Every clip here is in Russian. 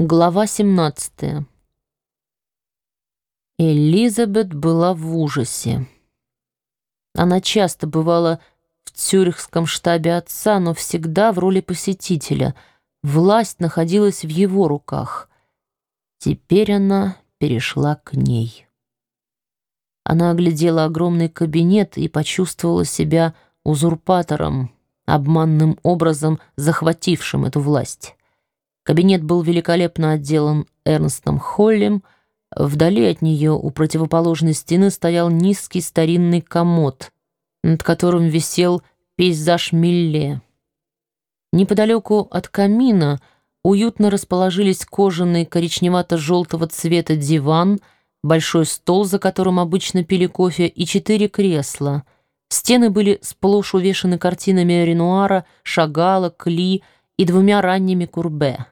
Глава 17 Элизабет была в ужасе. Она часто бывала в цюрихском штабе отца, но всегда в роли посетителя. Власть находилась в его руках. Теперь она перешла к ней. Она оглядела огромный кабинет и почувствовала себя узурпатором, обманным образом захватившим эту власть. Кабинет был великолепно отделан Эрнстом Холлем. Вдали от нее у противоположной стены стоял низкий старинный комод, над которым висел пейзаж Милле. Неподалеку от камина уютно расположились кожаный коричневато-желтого цвета диван, большой стол, за которым обычно пили кофе, и четыре кресла. Стены были сплошь увешаны картинами Ренуара, Шагала, Кли и двумя ранними Курбе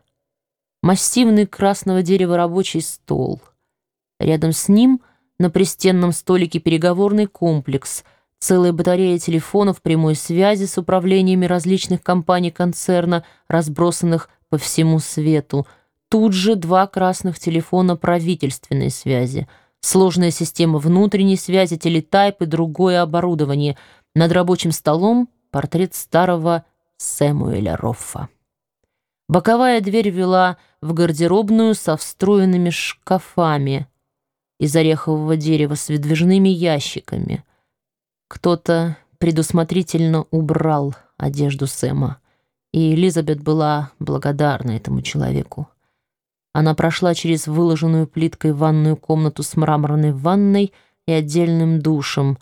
массивный красного дерева рабочий стол. Рядом с ним на пристенном столике переговорный комплекс, целая батарея телефонов прямой связи с управлениями различных компаний концерна, разбросанных по всему свету. Тут же два красных телефона правительственной связи, сложная система внутренней связи, телетайп и другое оборудование. Над рабочим столом портрет старого Сэмуэля Роффа. Боковая дверь вела в гардеробную со встроенными шкафами из орехового дерева с выдвижными ящиками. Кто-то предусмотрительно убрал одежду Сэма, и Элизабет была благодарна этому человеку. Она прошла через выложенную плиткой ванную комнату с мраморной ванной и отдельным душем.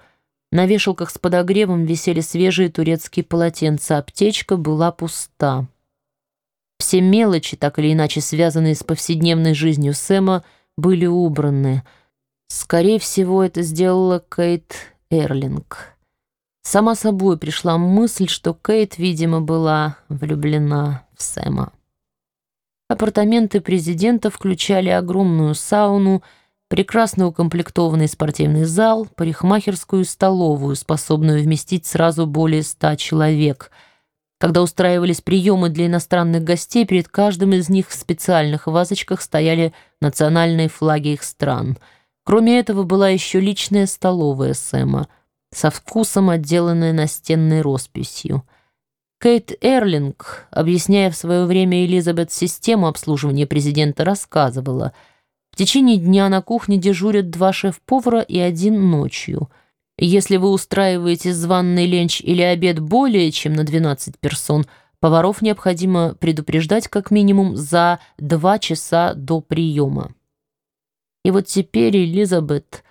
На вешалках с подогревом висели свежие турецкие полотенца, аптечка была пуста. Все мелочи, так или иначе связанные с повседневной жизнью Сэма, были убраны. Скорее всего, это сделала Кейт Эрлинг. Сама собой пришла мысль, что Кейт, видимо, была влюблена в Сэма. Апартаменты президента включали огромную сауну, прекрасно укомплектованный спортивный зал, парикмахерскую столовую, способную вместить сразу более ста человек — когда устраивались приемы для иностранных гостей, перед каждым из них в специальных вазочках стояли национальные флаги их стран. Кроме этого была еще личная столовая Сэма, со вкусом отделанная настенной росписью. Кейт Эрлинг, объясняя в свое время Элизабет систему обслуживания президента, рассказывала, в течение дня на кухне дежурят два шеф-повара и один ночью — если вы устраиваете званный ленч или обед более чем на 12 персон, поваров необходимо предупреждать как минимум за два часа до приема. И вот теперь Элизабет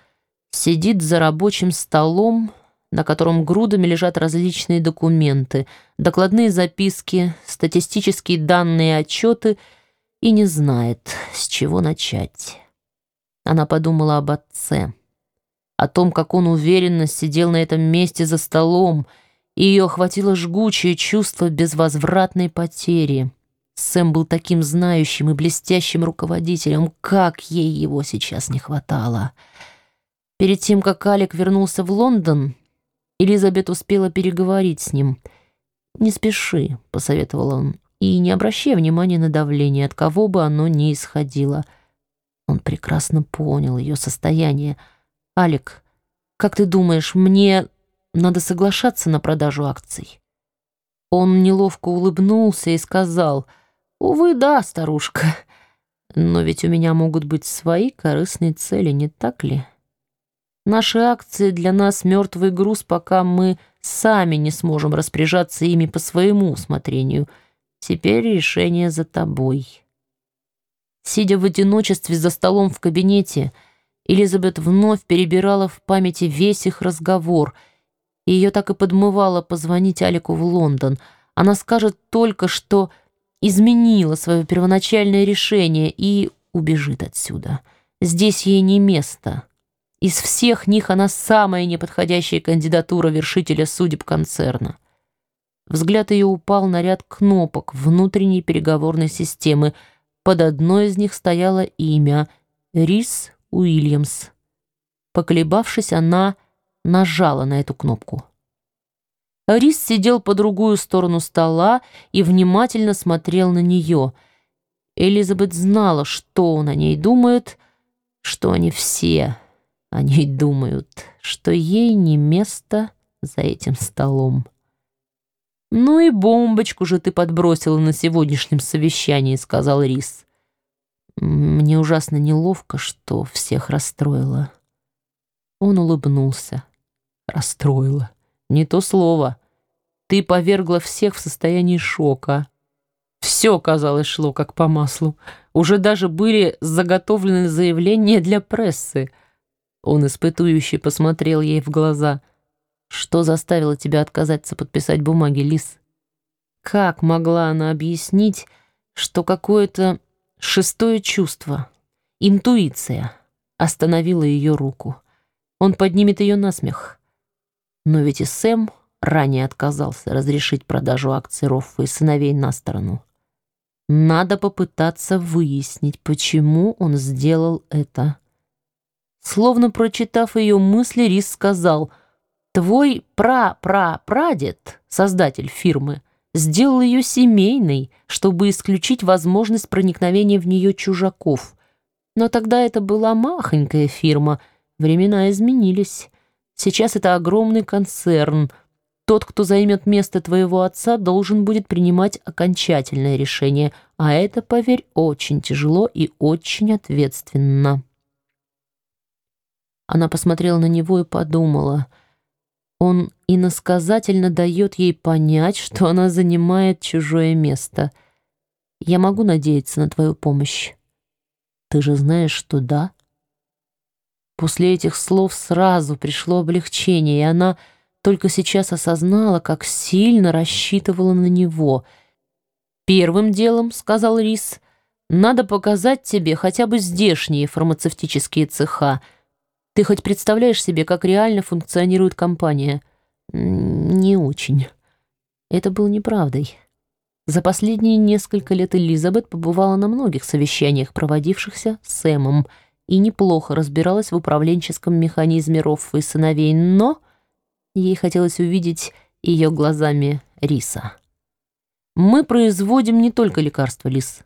сидит за рабочим столом, на котором грудами лежат различные документы, докладные записки, статистические данные отчеты, и не знает, с чего начать. Она подумала об отце о том, как он уверенно сидел на этом месте за столом, и ее охватило жгучее чувство безвозвратной потери. Сэм был таким знающим и блестящим руководителем, как ей его сейчас не хватало. Перед тем, как Алик вернулся в Лондон, Элизабет успела переговорить с ним. «Не спеши», — посоветовал он, — «и не обращай внимания на давление, от кого бы оно ни исходило». Он прекрасно понял ее состояние — «Алик, как ты думаешь, мне надо соглашаться на продажу акций?» Он неловко улыбнулся и сказал, «Увы, да, старушка, но ведь у меня могут быть свои корыстные цели, не так ли? Наши акции для нас мертвый груз, пока мы сами не сможем распоряжаться ими по своему усмотрению. Теперь решение за тобой». Сидя в одиночестве за столом в кабинете, Элизабет вновь перебирала в памяти весь их разговор, и ее так и подмывало позвонить Алику в Лондон. Она скажет только, что изменила свое первоначальное решение и убежит отсюда. Здесь ей не место. Из всех них она самая неподходящая кандидатура вершителя судеб концерна. Взгляд ее упал на ряд кнопок внутренней переговорной системы. Под одной из них стояло имя Рис Уильямс. Поколебавшись, она нажала на эту кнопку. Рис сидел по другую сторону стола и внимательно смотрел на нее. Элизабет знала, что он о ней думает, что они все о ней думают, что ей не место за этим столом. «Ну и бомбочку же ты подбросила на сегодняшнем совещании», — сказал Рис. «Мне ужасно неловко, что всех расстроила». Он улыбнулся. «Расстроила. Не то слово. Ты повергла всех в состоянии шока». Все, казалось, шло как по маслу. Уже даже были заготовлены заявления для прессы. Он испытующе посмотрел ей в глаза — что заставило тебя отказаться подписать бумаги, Лис? Как могла она объяснить, что какое-то шестое чувство, интуиция, остановило ее руку? Он поднимет ее на смех. Но ведь и Сэм ранее отказался разрешить продажу акций Роффа и сыновей на сторону. Надо попытаться выяснить, почему он сделал это. Словно прочитав ее мысли, Рис сказал — Твой пра-пра-прадед, создатель фирмы, сделал ее семейной, чтобы исключить возможность проникновения в нее чужаков. Но тогда это была махонькая фирма, времена изменились. Сейчас это огромный концерн. Тот, кто займет место твоего отца, должен будет принимать окончательное решение, а это, поверь, очень тяжело и очень ответственно. Она посмотрела на него и подумала — он иносказательно дает ей понять, что она занимает чужое место. Я могу надеяться на твою помощь. Ты же знаешь, что да? После этих слов сразу пришло облегчение, и она только сейчас осознала, как сильно рассчитывала на него. «Первым делом, — сказал Рис, — надо показать тебе хотя бы здешние фармацевтические цеха — ты хоть представляешь себе, как реально функционирует компания? Не очень. Это было неправдой. За последние несколько лет Элизабет побывала на многих совещаниях, проводившихся с Сэмом, и неплохо разбиралась в управленческом механизме Роффа и сыновей, но ей хотелось увидеть ее глазами Риса. Мы производим не только лекарства, Лис.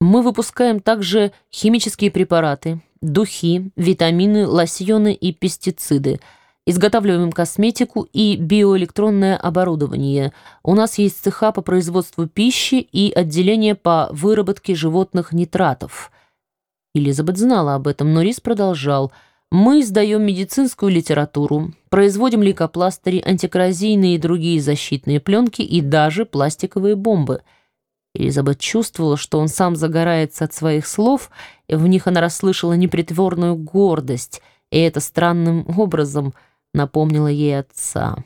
Мы выпускаем также химические препараты, духи, витамины, лосьоны и пестициды. Изготавливаем косметику и биоэлектронное оборудование. У нас есть цеха по производству пищи и отделение по выработке животных нитратов. Элизабет знала об этом, но Рис продолжал. Мы издаем медицинскую литературу, производим лейкопластыри, антикоррозийные и другие защитные пленки и даже пластиковые бомбы – Элизабет чувствовала, что он сам загорается от своих слов, и в них она расслышала непритворную гордость, и это странным образом напомнило ей отца.